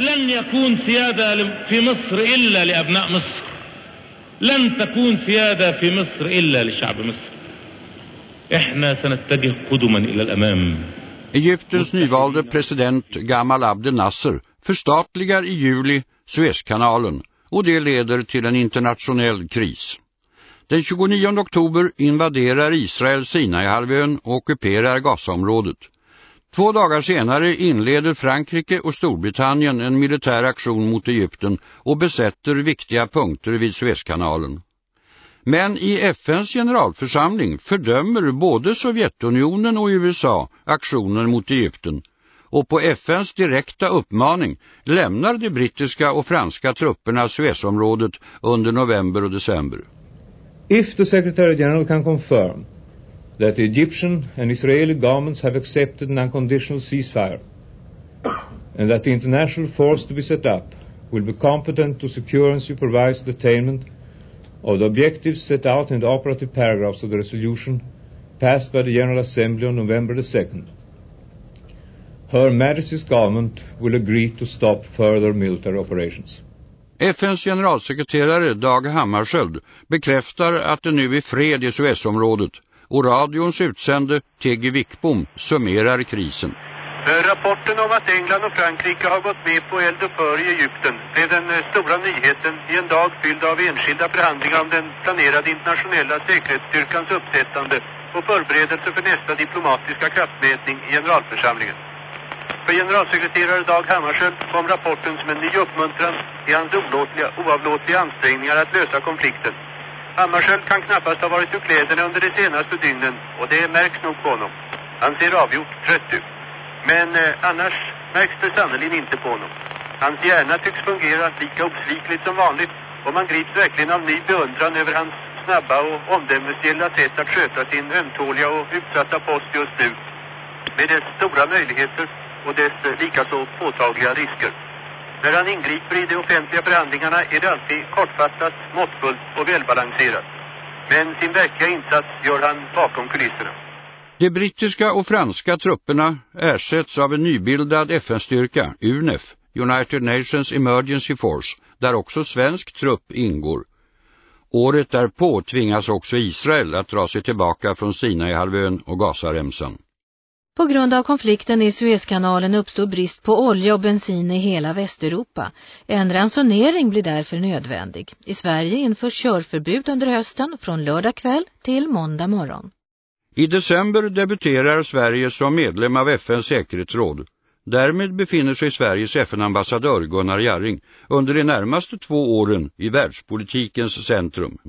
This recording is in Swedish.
لن يكون سيادة في مصر إلا لأبناء مصر لن تكون سيادة في مصر إلا لشعب مصر احنا سنتجه قدما إلى الأمام Egyptens nyvalde president Gamal Abdel Nasser förstatligar i juli Suezkanalen och det leder till en internationell kris. Den 29 oktober invaderar Israel Sinaihalvön och ockuperar Gazaområdet. Två dagar senare inleder Frankrike och Storbritannien en militär aktion mot Egypten och besätter viktiga punkter vid Suezkanalen. Men i FNs generalförsamling fördömer både Sovjetunionen och USA aktionen mot Egypten och på FNs direkta uppmaning lämnar de brittiska och franska trupperna Suezområdet under november och december. If the Secretary General can confirm that the Egyptian and Israeli governments have accepted an unconditional ceasefire and that the international force to be set up will be competent to secure and supervise the attainment of the objectives set out in the operative paragraphs of the resolution passed by the General Assembly on November the 2nd. Her Majesty's government will agree to stop further military operations. FNs generalsekreterare Dag Hammarskjöld bekräftar att det nu är fred i Suezområdet och radions utsände T.G. Wickbom summerar krisen. Eh, rapporten om att England och Frankrike har gått med på eldupphör i Egypten blev den eh, stora nyheten i en dag fylld av enskilda förhandlingar om den planerade internationella säkerhetsstyrkans uppsättande och förberedelse för nästa diplomatiska kraftmätning i generalförsamlingen. För generalsekreterare Dag Hammarskjöld kom rapporten som en ny uppmuntran i hans oavlåtliga ansträngningar att lösa konflikten. Hammarskjöld kan knappast ha varit ur kläderna under de senaste dygnen och det märks nog på honom. Han ser avgjort trött ut. Men eh, annars märks det sannolikt inte på honom. Hans hjärna tycks fungera lika osvikligt som vanligt och man grips verkligen av ny beundran över hans snabba och omdömesgilla sätt att sköta sin ömtåliga och utsatta post just nu med dess stora möjligheter och dess eh, likaså påtagliga risker. När han ingriper i de offentliga förhandlingarna är det alltid kortfattat, måttfullt och välbalanserat. Men sin verkliga insats gör han bakom kulisserna. De brittiska och franska trupperna ersätts av en nybildad FN-styrka, UNEF, United Nations Emergency Force, där också svensk trupp ingår. Året därpå tvingas också Israel att dra sig tillbaka från Sinai-halvön och Gazaremsan. På grund av konflikten i Suezkanalen uppstår brist på olja och bensin i hela Västeuropa. En ransonering blir därför nödvändig. I Sverige införs körförbud under hösten från lördag kväll till måndag morgon. I december debuterar Sverige som medlem av FNs säkerhetsråd. Därmed befinner sig Sveriges FN-ambassadör Gunnar Jarring under de närmaste två åren i världspolitikens centrum.